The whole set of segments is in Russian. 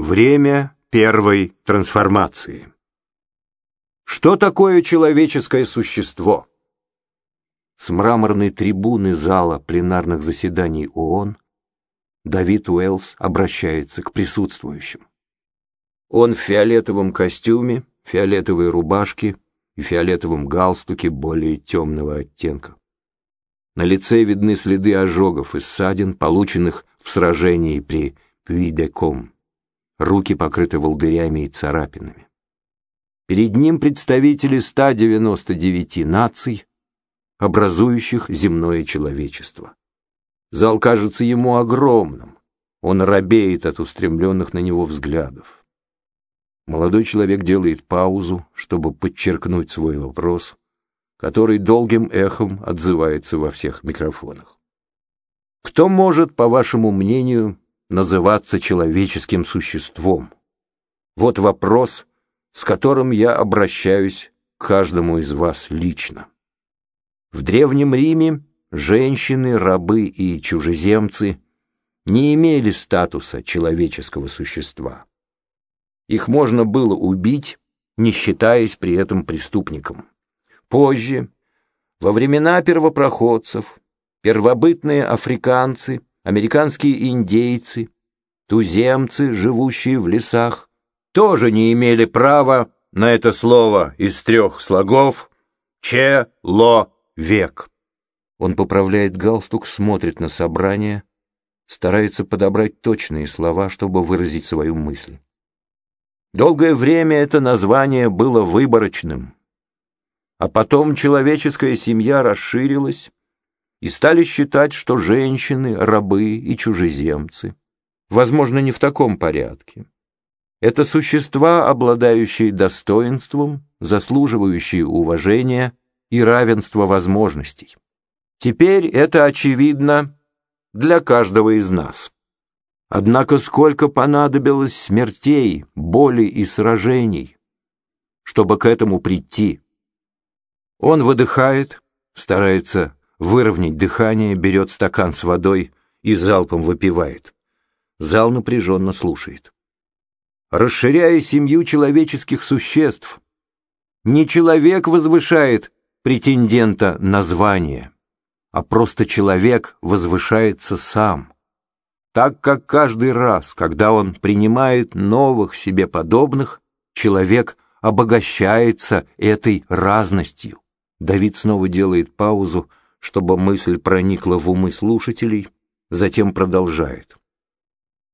Время первой трансформации. Что такое человеческое существо? С мраморной трибуны зала пленарных заседаний ООН Давид Уэллс обращается к присутствующим. Он в фиолетовом костюме, фиолетовой рубашке и фиолетовом галстуке более темного оттенка. На лице видны следы ожогов и ссадин, полученных в сражении при Пюи-де-Ком руки покрыты волдырями и царапинами. Перед ним представители 199 наций, образующих земное человечество. Зал кажется ему огромным, он робеет от устремленных на него взглядов. Молодой человек делает паузу, чтобы подчеркнуть свой вопрос, который долгим эхом отзывается во всех микрофонах. Кто может, по вашему мнению, называться человеческим существом? Вот вопрос, с которым я обращаюсь к каждому из вас лично. В Древнем Риме женщины, рабы и чужеземцы не имели статуса человеческого существа. Их можно было убить, не считаясь при этом преступником. Позже, во времена первопроходцев, первобытные африканцы – американские индейцы, туземцы, живущие в лесах, тоже не имели права на это слово из трех слогов «че-ло-век». Он поправляет галстук, смотрит на собрание, старается подобрать точные слова, чтобы выразить свою мысль. Долгое время это название было выборочным, а потом человеческая семья расширилась, и стали считать, что женщины, рабы и чужеземцы, возможно, не в таком порядке. Это существа, обладающие достоинством, заслуживающие уважения и равенства возможностей. Теперь это очевидно для каждого из нас. Однако сколько понадобилось смертей, боли и сражений, чтобы к этому прийти. Он выдыхает, старается выровнять дыхание, берет стакан с водой и залпом выпивает. Зал напряженно слушает. Расширяя семью человеческих существ, не человек возвышает претендента на звание, а просто человек возвышается сам. Так как каждый раз, когда он принимает новых себе подобных, человек обогащается этой разностью. Давид снова делает паузу, чтобы мысль проникла в умы слушателей, затем продолжает.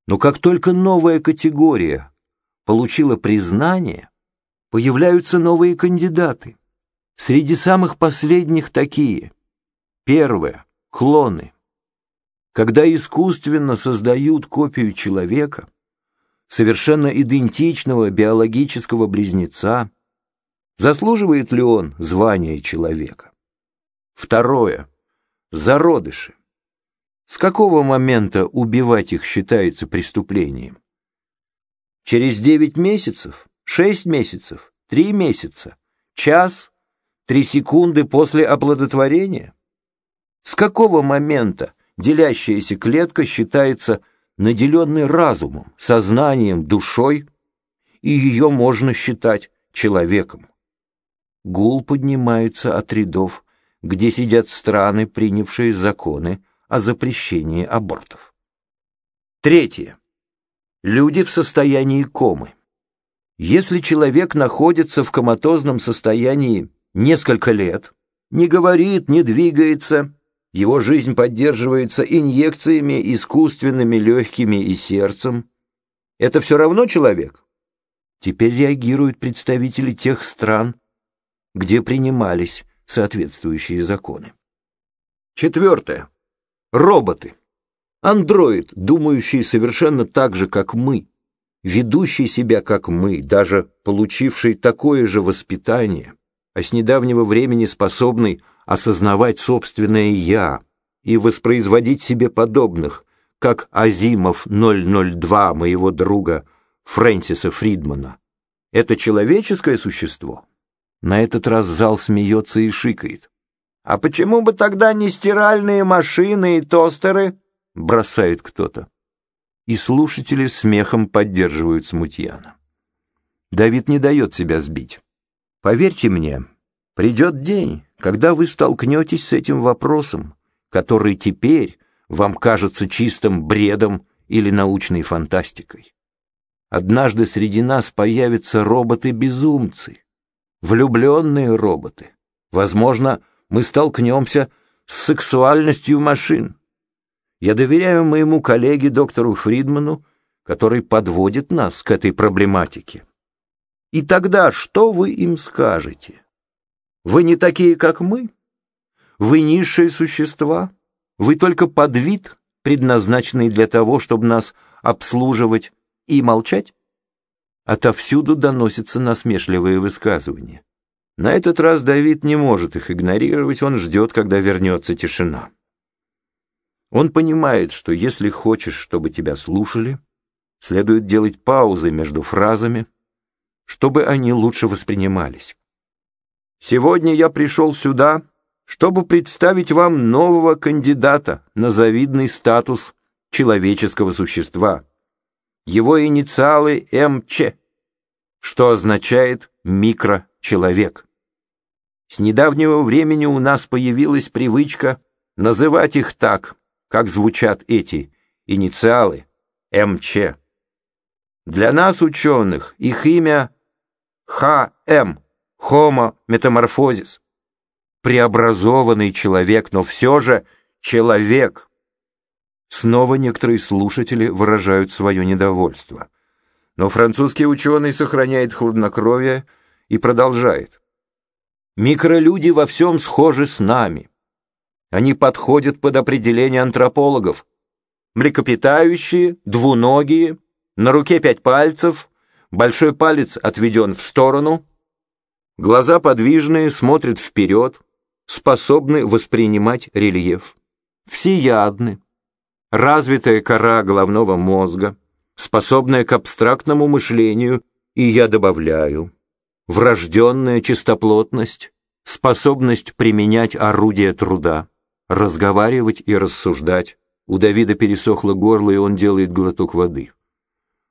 Но как только новая категория получила признание, появляются новые кандидаты. Среди самых последних такие. Первое — клоны. Когда искусственно создают копию человека, совершенно идентичного биологического близнеца, заслуживает ли он звания человека? Второе. Зародыши. С какого момента убивать их считается преступлением? Через девять месяцев, шесть месяцев, три месяца, час, три секунды после оплодотворения? С какого момента делящаяся клетка считается наделенной разумом, сознанием, душой, и ее можно считать человеком? Гул поднимается от рядов где сидят страны, принявшие законы о запрещении абортов. Третье. Люди в состоянии комы. Если человек находится в коматозном состоянии несколько лет, не говорит, не двигается, его жизнь поддерживается инъекциями, искусственными легкими и сердцем, это все равно человек? Теперь реагируют представители тех стран, где принимались соответствующие законы. Четвертое. Роботы. Андроид, думающий совершенно так же, как мы, ведущий себя, как мы, даже получивший такое же воспитание, а с недавнего времени способный осознавать собственное «я» и воспроизводить себе подобных, как Азимов 002 моего друга Фрэнсиса Фридмана. Это человеческое существо? На этот раз зал смеется и шикает. «А почему бы тогда не стиральные машины и тостеры?» — бросает кто-то. и слушатели смехом поддерживают смутьяна. Давид не дает себя сбить. Поверьте мне, придет день, когда вы столкнетесь с этим вопросом, который теперь вам кажется чистым бредом или научной фантастикой. Однажды среди нас появятся роботы-безумцы, влюбленные роботы. Возможно, мы столкнемся с сексуальностью машин. Я доверяю моему коллеге доктору Фридману, который подводит нас к этой проблематике. И тогда что вы им скажете? Вы не такие, как мы? Вы низшие существа? Вы только подвид, предназначенный для того, чтобы нас обслуживать и молчать? Отовсюду доносятся насмешливые высказывания. На этот раз Давид не может их игнорировать, он ждет, когда вернется тишина. Он понимает, что если хочешь, чтобы тебя слушали, следует делать паузы между фразами, чтобы они лучше воспринимались. «Сегодня я пришел сюда, чтобы представить вам нового кандидата на завидный статус человеческого существа. Его инициалы МЧ, что означает «микрочеловек». С недавнего времени у нас появилась привычка называть их так, как звучат эти инициалы МЧ. Для нас, ученых, их имя ХМ, Homo Metamorphosis. Преобразованный человек, но все же человек. Снова некоторые слушатели выражают свое недовольство. Но французский ученый сохраняет хладнокровие и продолжает. Микролюди во всем схожи с нами. Они подходят под определение антропологов. Млекопитающие, двуногие, на руке пять пальцев, большой палец отведен в сторону, глаза подвижные, смотрят вперед, способны воспринимать рельеф. Всеядны, развитая кора головного мозга, способная к абстрактному мышлению, и я добавляю, врожденная чистоплотность, способность применять орудия труда, разговаривать и рассуждать. У Давида пересохло горло, и он делает глоток воды.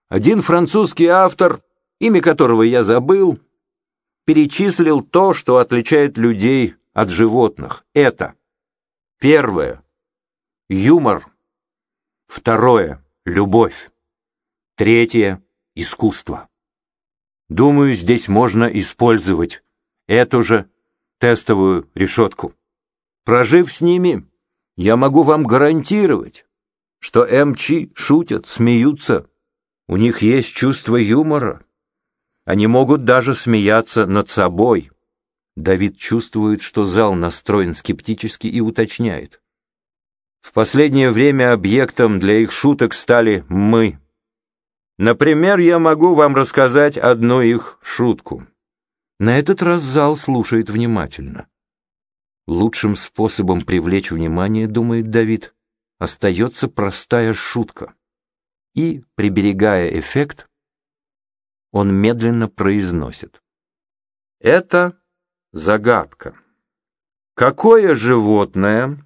Один французский автор, имя которого я забыл, перечислил то, что отличает людей от животных. Это первое — юмор, второе — любовь, третье — искусство. Думаю, здесь можно использовать эту же тестовую решетку. Прожив с ними, я могу вам гарантировать, что МЧ шутят, смеются. У них есть чувство юмора. Они могут даже смеяться над собой. Давид чувствует, что зал настроен скептически и уточняет. В последнее время объектом для их шуток стали мы. Например, я могу вам рассказать одну их шутку. На этот раз зал слушает внимательно. Лучшим способом привлечь внимание, думает Давид, остается простая шутка. И, приберегая эффект, он медленно произносит. Это загадка. Какое животное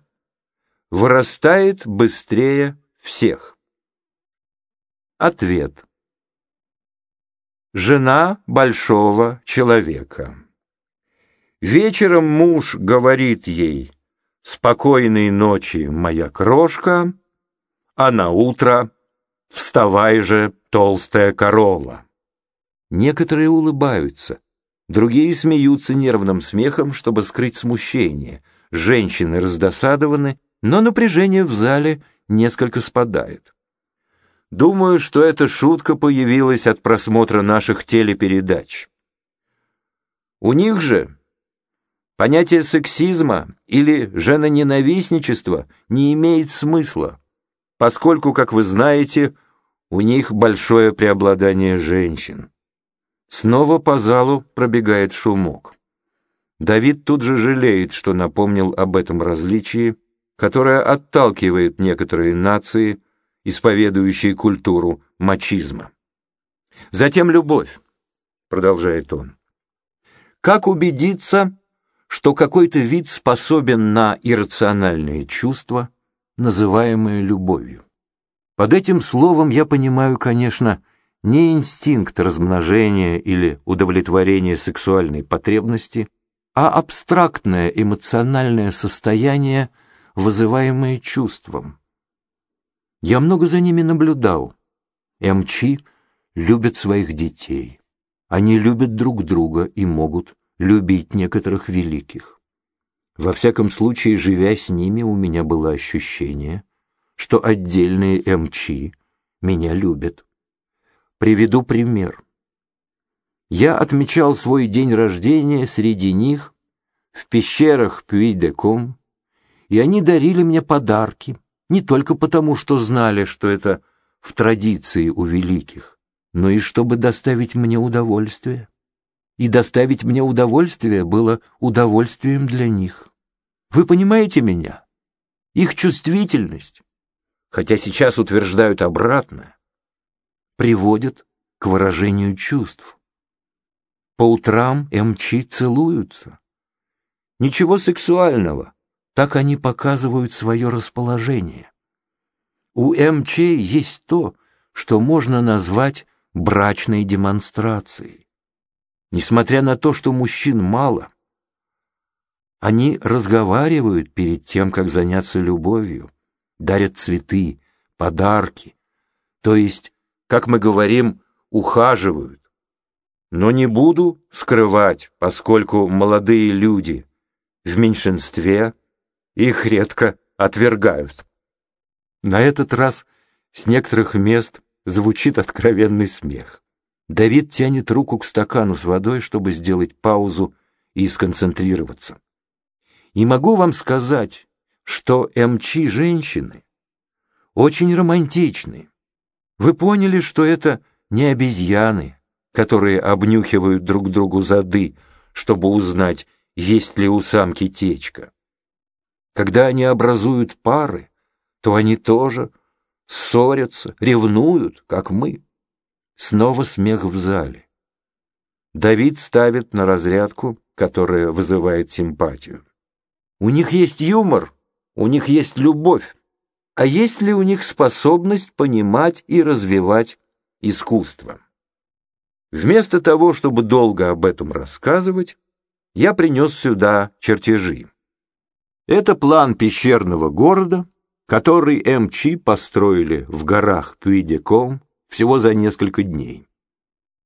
вырастает быстрее всех? Ответ. Жена большого человека. Вечером муж говорит ей «Спокойной ночи, моя крошка», а на утро «Вставай же, толстая корова». Некоторые улыбаются, другие смеются нервным смехом, чтобы скрыть смущение. Женщины раздосадованы, но напряжение в зале несколько спадает. Думаю, что эта шутка появилась от просмотра наших телепередач. У них же понятие сексизма или женоненавистничества не имеет смысла, поскольку, как вы знаете, у них большое преобладание женщин. Снова по залу пробегает шумок. Давид тут же жалеет, что напомнил об этом различии, которое отталкивает некоторые нации, исповедующие культуру мачизма. Затем любовь, продолжает он. Как убедиться, что какой-то вид способен на иррациональные чувства, называемые любовью? Под этим словом я понимаю, конечно, не инстинкт размножения или удовлетворения сексуальной потребности, а абстрактное эмоциональное состояние, вызываемое чувством. Я много за ними наблюдал. МЧ любят своих детей. Они любят друг друга и могут любить некоторых великих. Во всяком случае, живя с ними, у меня было ощущение, что отдельные МЧ меня любят. Приведу пример. Я отмечал свой день рождения среди них в пещерах Пюи-де-Ком, и они дарили мне подарки, не только потому, что знали, что это в традиции у великих, но и чтобы доставить мне удовольствие. И доставить мне удовольствие было удовольствием для них. Вы понимаете меня? Их чувствительность хотя сейчас утверждают обратное, приводят к выражению чувств. По утрам МЧ целуются. Ничего сексуального, так они показывают свое расположение. У МЧ есть то, что можно назвать брачной демонстрацией. Несмотря на то, что мужчин мало, они разговаривают перед тем, как заняться любовью дарят цветы, подарки, то есть, как мы говорим, ухаживают. Но не буду скрывать, поскольку молодые люди в меньшинстве, их редко отвергают. На этот раз с некоторых мест звучит откровенный смех. Давид тянет руку к стакану с водой, чтобы сделать паузу и сконцентрироваться. И могу вам сказать, что МЧ женщины очень романтичны. Вы поняли, что это не обезьяны, которые обнюхивают друг другу зады, чтобы узнать, есть ли у самки течка. Когда они образуют пары, то они тоже ссорятся, ревнуют, как мы. Снова смех в зале. Давид ставит на разрядку, которая вызывает симпатию. У них есть юмор, у них есть любовь, а есть ли у них способность понимать и развивать искусство. Вместо того, чтобы долго об этом рассказывать, я принес сюда чертежи. Это план пещерного города, который МЧ построили в горах Пюи-де-Ком всего за несколько дней.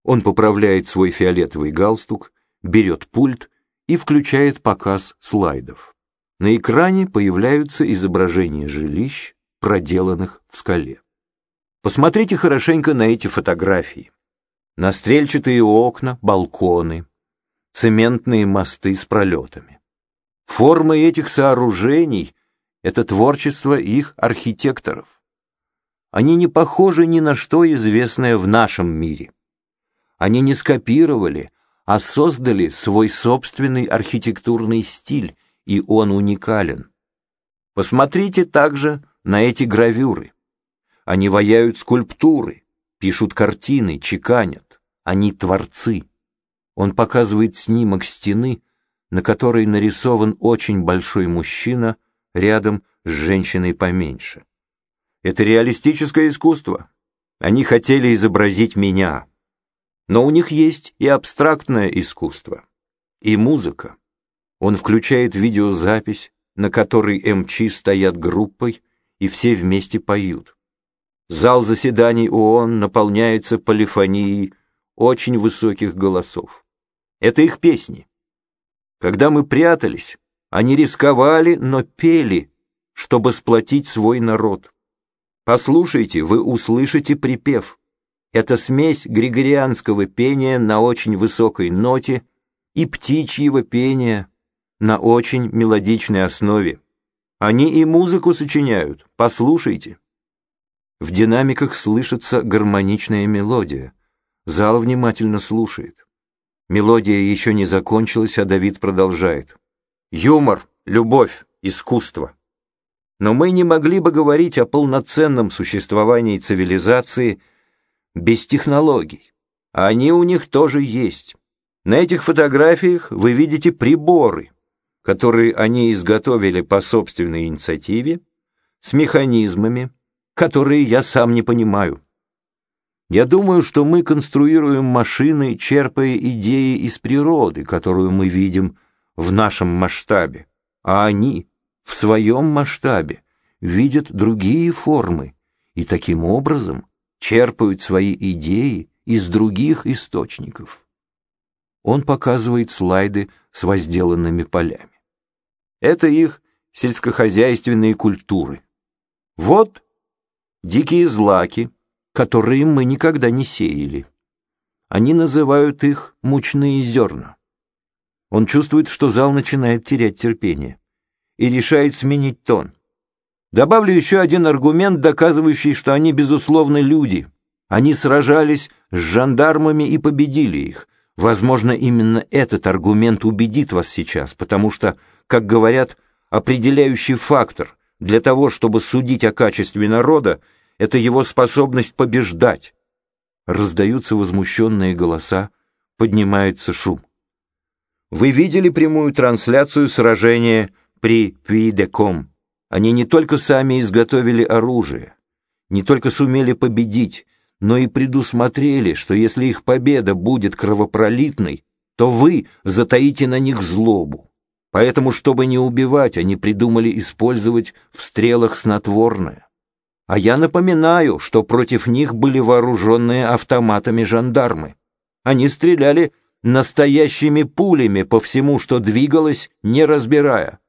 Он поправляет свой фиолетовый галстук, берет пульт и включает показ слайдов. На экране появляются изображения жилищ, проделанных в скале. Посмотрите хорошенько на эти фотографии. На стрельчатые окна, балконы, цементные мосты с пролетами. Формы этих сооружений — это творчество их архитекторов. Они не похожи ни на что известное в нашем мире. Они не скопировали, а создали свой собственный архитектурный стиль, и он уникален. Посмотрите также на эти гравюры. Они ваяют скульптуры, пишут картины, чеканят. Они творцы. Он показывает снимок стены, на которой нарисован очень большой мужчина рядом с женщиной поменьше. Это реалистическое искусство. Они хотели изобразить меня. Но у них есть и абстрактное искусство, и музыка. Он включает видеозапись, на которой МЧ стоят группой, и все вместе поют. Зал заседаний ООН наполняется полифонией очень высоких голосов. Это их песни. Когда мы прятались, они рисковали, но пели, чтобы сплотить свой народ. Послушайте, вы услышите припев. Это смесь григорианского пения на очень высокой ноте и птичьего пения на очень мелодичной основе. Они и музыку сочиняют, послушайте. В динамиках слышится гармоничная мелодия. Зал внимательно слушает. Мелодия еще не закончилась, а Давид продолжает. Юмор, любовь, искусство. Но мы не могли бы говорить о полноценном существовании цивилизации без технологий. Они у них тоже есть. На этих фотографиях вы видите приборы, которые они изготовили по собственной инициативе, с механизмами, которые я сам не понимаю. Я думаю, что мы конструируем машины, черпая идеи из природы, которую мы видим в нашем масштабе, а они в своем масштабе видят другие формы и таким образом черпают свои идеи из других источников. Он показывает слайды с возделанными полями. Это их сельскохозяйственные культуры. Вот дикие злаки, которые мы никогда не сеяли. Они называют их мучные зерна. Он чувствует, что зал начинает терять терпение и решает сменить тон. Добавлю еще один аргумент, доказывающий, что они, безусловно, люди. Они сражались с жандармами и победили их. Возможно, именно этот аргумент убедит вас сейчас, потому что, как говорят, определяющий фактор для того, чтобы судить о качестве народа, это его способность побеждать. Раздаются возмущенные голоса, поднимается шум. Вы видели прямую трансляцию сражения при Пуи-де-Ком? Они не только сами изготовили оружие, не только сумели победить, но и предусмотрели, что если их победа будет кровопролитной, то вы затаите на них злобу. Поэтому, чтобы не убивать, они придумали использовать в стрелах снотворное. А я напоминаю, что против них были вооруженные автоматами жандармы. Они стреляли настоящими пулями по всему, что двигалось, не разбирая.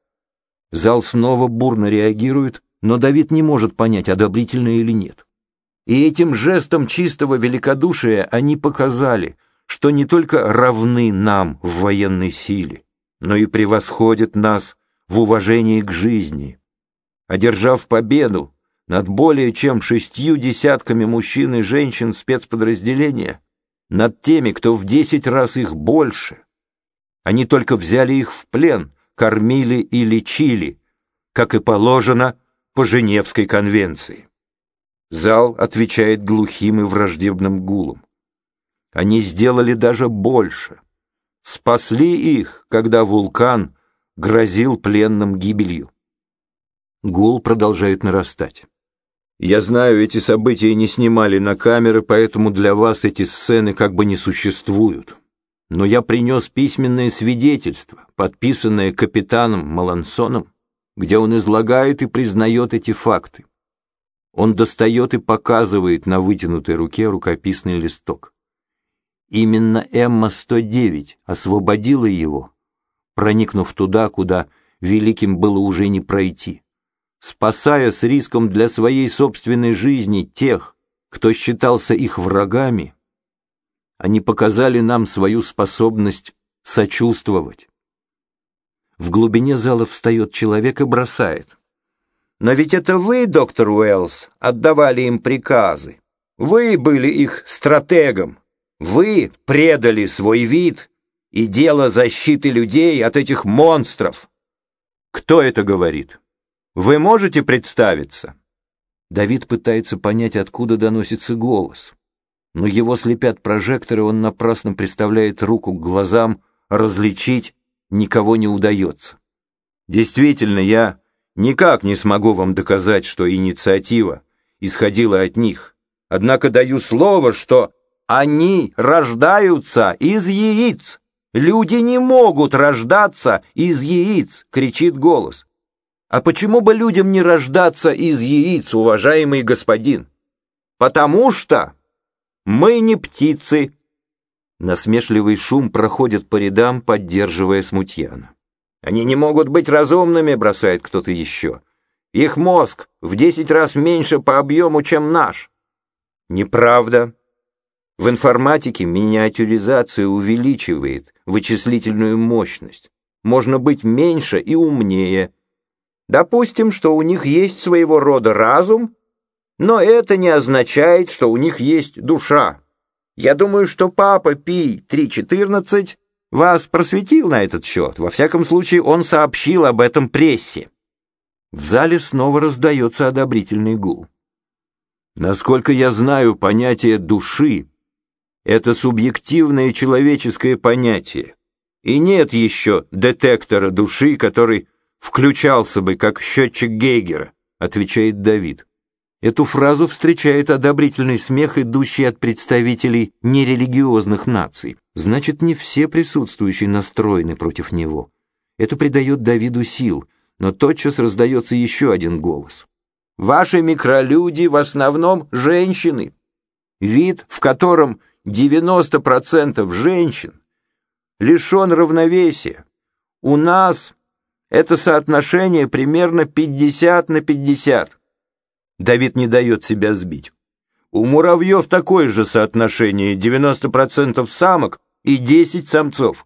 Зал снова бурно реагирует, но Давид не может понять, одобрительно или нет. И этим жестом чистого великодушия они показали, что не только равны нам в военной силе, но и превосходят нас в уважении к жизни. Одержав победу над более чем шестью десятками мужчин и женщин спецподразделения, над теми, кто в десять раз их больше, они только взяли их в плен, кормили и лечили, как и положено по Женевской конвенции. Зал отвечает глухим и враждебным гулом. Они сделали даже больше. Спасли их, когда вулкан грозил пленным гибелью. Гул продолжает нарастать. Я знаю, эти события не снимали на камеры, поэтому для вас эти сцены как бы не существуют но я принес письменное свидетельство, подписанное капитаном Малансоном, где он излагает и признает эти факты. Он достает и показывает на вытянутой руке рукописный листок. Именно Эмма-109 освободила его, проникнув туда, куда великим было уже не пройти, спасая с риском для своей собственной жизни тех, кто считался их врагами они показали нам свою способность сочувствовать. В глубине зала встает человек и бросает. «Но ведь это вы, доктор Уэллс, отдавали им приказы. Вы были их стратегом. Вы предали свой вид и дело защиты людей от этих монстров». «Кто это говорит? Вы можете представиться?» Давид пытается понять, откуда доносится голос но его слепят прожекторы, он напрасно приставляет руку к глазам, различить никого не удается. Действительно, я никак не смогу вам доказать, что инициатива исходила от них. Однако даю слово, что они рождаются из яиц. Люди не могут рождаться из яиц, кричит голос. А почему бы людям не рождаться из яиц, уважаемый господин? Потому что мы не птицы!» Насмешливый шум проходит по рядам, поддерживая смутьяна. «Они не могут быть разумными», — бросает кто-то еще. «Их мозг в десять раз меньше по объему, чем наш». «Неправда», в информатике миниатюризация увеличивает вычислительную мощность. Можно быть меньше и умнее. Допустим, что у них есть своего рода разум, но это не означает, что у них есть душа. Я думаю, что папа Пи 314 вас просветил на этот счет. Во всяком случае, он сообщил об этом прессе. В зале снова раздается одобрительный гул. Насколько я знаю, понятие души — это субъективное человеческое понятие. И нет еще детектора души, который включался бы как счетчик Гейгера, отвечает Давид. Эту фразу встречает одобрительный смех, идущий от представителей нерелигиозных наций. Значит, не все присутствующие настроены против него. Это придает Давиду сил, но тотчас раздается еще один голос. «Ваши микролюди в основном женщины. Вид, в котором 90% женщин, лишен равновесия. У нас это соотношение примерно 50 на 50. Давид не дает себя сбить. У муравьев такое же соотношение 90% самок и 10 самцов.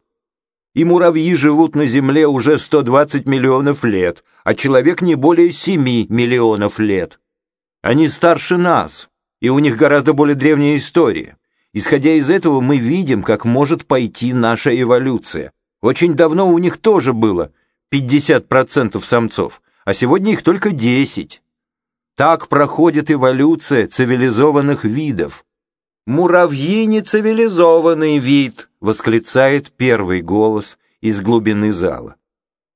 И муравьи живут на Земле уже 120 миллионов лет, а человек не более 7 миллионов лет. Они старше нас, и у них гораздо более древняя история. Исходя из этого, мы видим, как может пойти наша эволюция. Очень давно у них тоже было 50% самцов, а сегодня их только 10. Так проходит эволюция цивилизованных видов. «Муравьи не цивилизованный вид», — восклицает первый голос из глубины зала.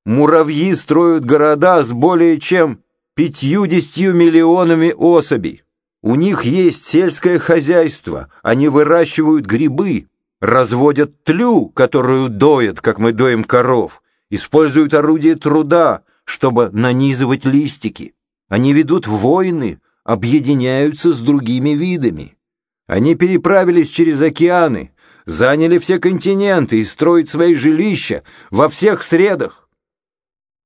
«Муравьи строят города с более чем пятьюдесятью миллионами особей. У них есть сельское хозяйство, они выращивают грибы, разводят тлю, которую доят, как мы доим коров, используют орудия труда, чтобы нанизывать листики. Они ведут войны, объединяются с другими видами. Они переправились через океаны, заняли все континенты и строят свои жилища во всех средах.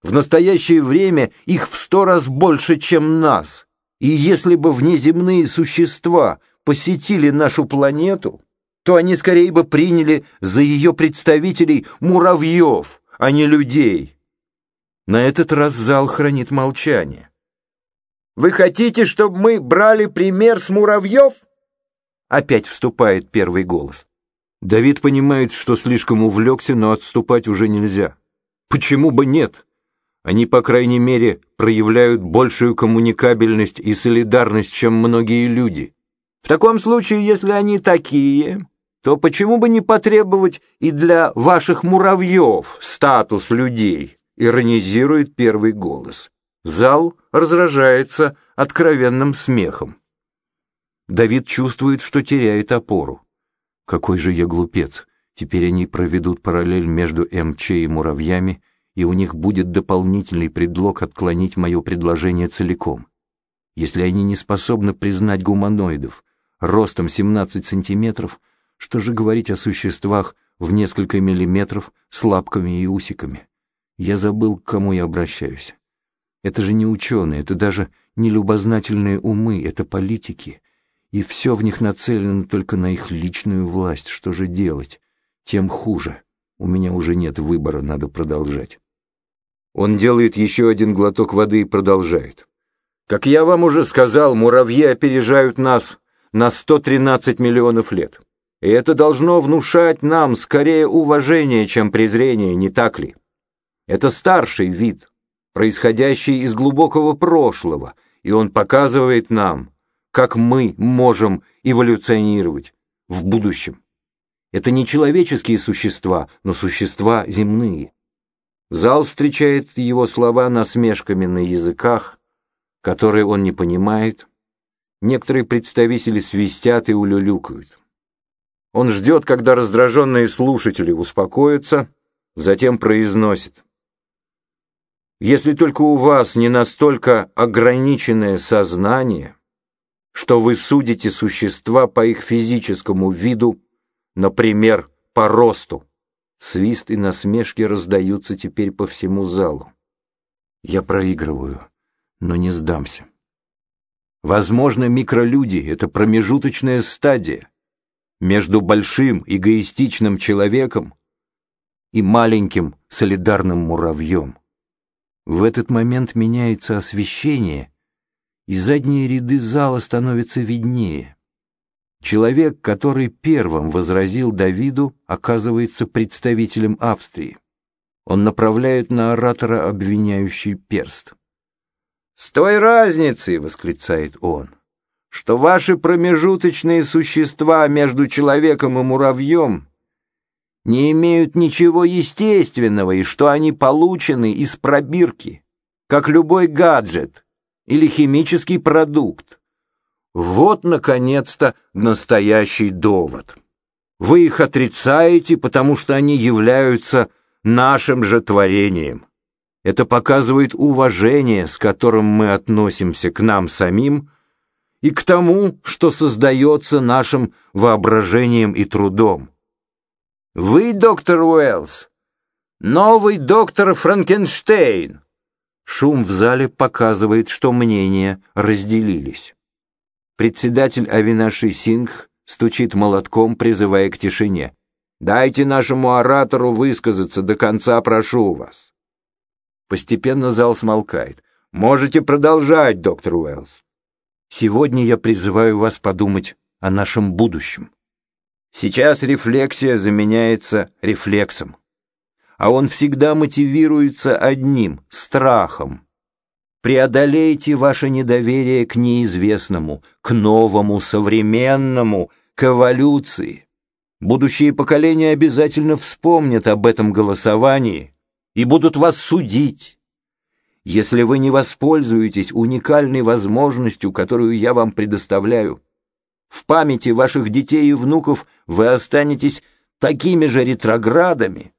В настоящее время их в сто раз больше, чем нас. И если бы внеземные существа посетили нашу планету, то они скорее бы приняли за ее представителей муравьев, а не людей. На этот раз зал хранит молчание. «Вы хотите, чтобы мы брали пример с муравьев?» Опять вступает первый голос. Давид понимает, что слишком увлекся, но отступать уже нельзя. Почему бы нет? Они, по крайней мере, проявляют большую коммуникабельность и солидарность, чем многие люди. В таком случае, если они такие, то почему бы не потребовать и для ваших муравьев статус людей? Иронизирует первый голос. Зал разражается откровенным смехом. Давид чувствует, что теряет опору. Какой же я глупец. Теперь они проведут параллель между МЧ и муравьями, и у них будет дополнительный предлог отклонить мое предложение целиком. Если они не способны признать гуманоидов ростом 17 сантиметров, что же говорить о существах в несколько миллиметров с лапками и усиками? Я забыл, к кому я обращаюсь. Это же не ученые, это даже не любознательные умы, это политики. И все в них нацелено только на их личную власть. Что же делать? Тем хуже. У меня уже нет выбора, надо продолжать. Он делает еще один глоток воды и продолжает. Как я вам уже сказал, муравьи опережают нас на 113 миллионов лет. И это должно внушать нам скорее уважение, чем презрение, не так ли? Это старший вид, происходящий из глубокого прошлого, и он показывает нам, как мы можем эволюционировать в будущем. Это не человеческие существа, но существа земные. Зал встречает его слова насмешками на языках, которые он не понимает. Некоторые представители свистят и улюлюкают. Он ждет, когда раздраженные слушатели успокоятся, затем произносит. Если только у вас не настолько ограниченное сознание, что вы судите существа по их физическому виду, например, по росту, Свист и насмешки раздаются теперь по всему залу. Я проигрываю, но не сдамся. Возможно, микролюди — это промежуточная стадия между большим эгоистичным человеком и маленьким солидарным муравьем. В этот момент меняется освещение, и задние ряды зала становятся виднее. Человек, который первым возразил Давиду, оказывается представителем Австрии. Он направляет на оратора обвиняющий перст. «С той разницей», — восклицает он, — «что ваши промежуточные существа между человеком и муравьем не имеют ничего естественного и что они получены из пробирки, как любой гаджет или химический продукт, Вот, наконец-то, настоящий довод. Вы их отрицаете, потому что они являются нашим же творением. Это показывает уважение, с которым мы относимся к нам самим и к тому, что создается нашим воображением и трудом. Вы, доктор Уэллс, новый доктор Франкенштейн. Шум в зале показывает, что мнения разделились. Председатель Авинаши Сингх стучит молотком, призывая к тишине. «Дайте нашему оратору высказаться до конца, прошу вас». Постепенно зал смолкает. «Можете продолжать, доктор Уэллс». «Сегодня я призываю вас подумать о нашем будущем. Сейчас рефлексия заменяется рефлексом, а он всегда мотивируется одним — страхом. Преодолейте ваше недоверие к неизвестному, к новому, современному, к эволюции. Будущие поколения обязательно вспомнят об этом голосовании и будут вас судить. Если вы не воспользуетесь уникальной возможностью, которую я вам предоставляю, в памяти ваших детей и внуков вы останетесь такими же ретроградами,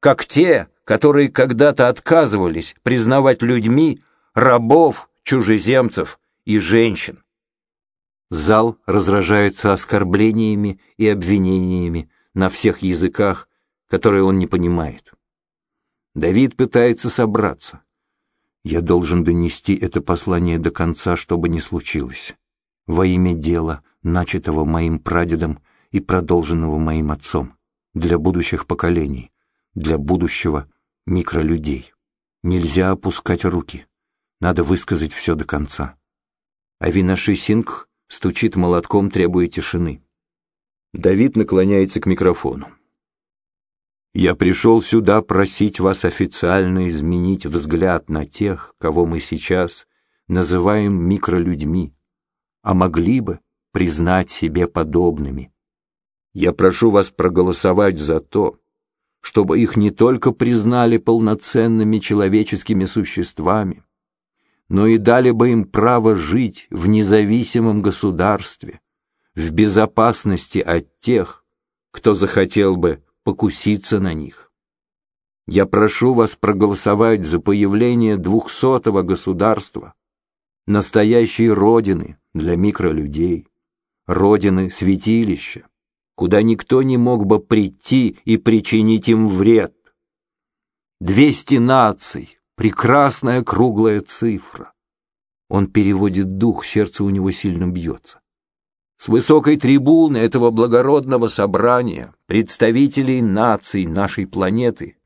как те, которые когда-то отказывались признавать людьми рабов, чужеземцев и женщин. Зал разражается оскорблениями и обвинениями на всех языках, которые он не понимает. Давид пытается собраться. Я должен донести это послание до конца, чтобы не случилось. Во имя дела, начатого моим прадедом и продолженного моим отцом, для будущих поколений, для будущего микролюдей. Нельзя опускать руки. Надо высказать все до конца. Авинаши Сингх стучит молотком, требуя тишины. Давид наклоняется к микрофону. «Я пришел сюда просить вас официально изменить взгляд на тех, кого мы сейчас называем микролюдьми, а могли бы признать себе подобными. Я прошу вас проголосовать за то, чтобы их не только признали полноценными человеческими существами, но и дали бы им право жить в независимом государстве, в безопасности от тех, кто захотел бы покуситься на них. Я прошу вас проголосовать за появление двухсотого государства, настоящей родины для микролюдей, родины святилища, куда никто не мог бы прийти и причинить им вред. Двести наций, Прекрасная круглая цифра. Он переводит дух, сердце у него сильно бьется. С высокой трибуны этого благородного собрания, представителей наций нашей планеты,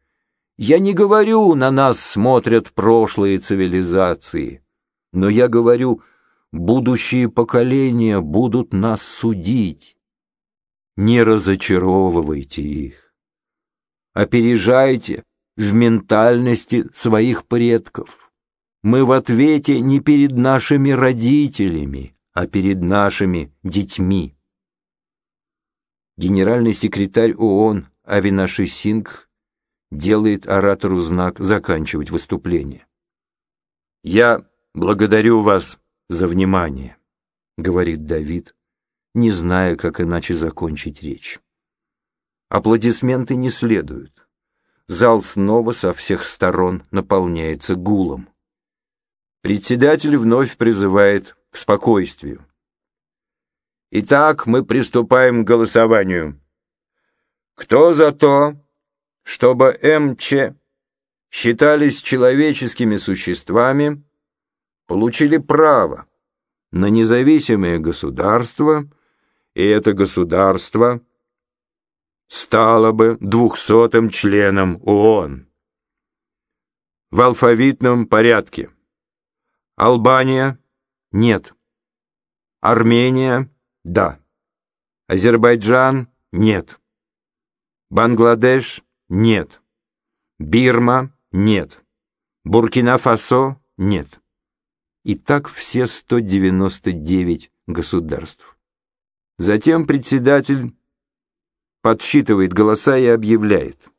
я не говорю, на нас смотрят прошлые цивилизации, но я говорю, будущие поколения будут нас судить. Не разочаровывайте их. Опережайте в ментальности своих предков. Мы в ответе не перед нашими родителями, а перед нашими детьми. Генеральный секретарь ООН Авинаши Сингх делает оратору знак заканчивать выступление. «Я благодарю вас за внимание», — говорит Давид, не зная, как иначе закончить речь. Аплодисменты не следуют. Зал снова со всех сторон наполняется гулом. Председатель вновь призывает к спокойствию. Итак, мы приступаем к голосованию. Кто за то, чтобы МЧ считались человеческими существами, получили право на независимое государство, и это государство стало бы двухсотым членом ООН. В алфавитном порядке. Албания – нет. Армения – да. Азербайджан – нет. Бангладеш – нет. Бирма – нет. Буркина-Фасо – нет. И так все 199 государств. Затем председатель подсчитывает голоса и объявляет.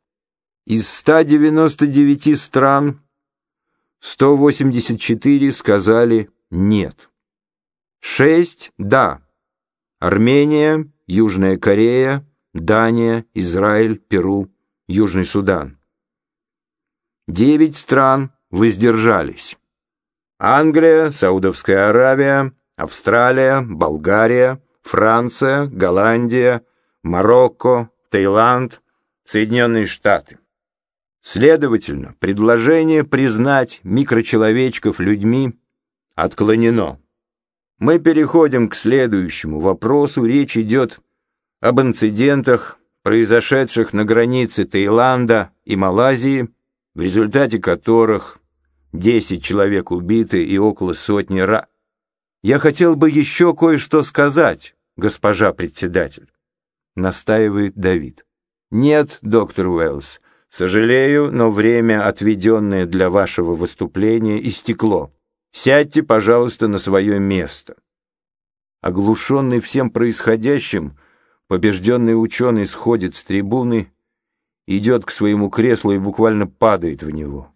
Из 199 стран 184 сказали «нет». Шесть – да. Армения, Южная Корея, Дания, Израиль, Перу, Южный Судан. Девять стран воздержались. Англия, Саудовская Аравия, Австралия, Болгария, Франция, Голландия, Марокко, Таиланд, Соединенные Штаты. Следовательно, предложение признать микрочеловечков людьми отклонено. Мы переходим к следующему вопросу. Речь идет об инцидентах, произошедших на границе Таиланда и Малайзии, в результате которых 10 человек убиты и около сотни ра... Я хотел бы еще кое-что сказать, госпожа председатель, настаивает Давид. Нет, доктор Уэллс, сожалею, но время, отведенное для вашего выступления, истекло. Сядьте, пожалуйста, на свое место. Оглушенный всем происходящим, побежденный ученый сходит с трибуны, идет к своему креслу и буквально падает в него.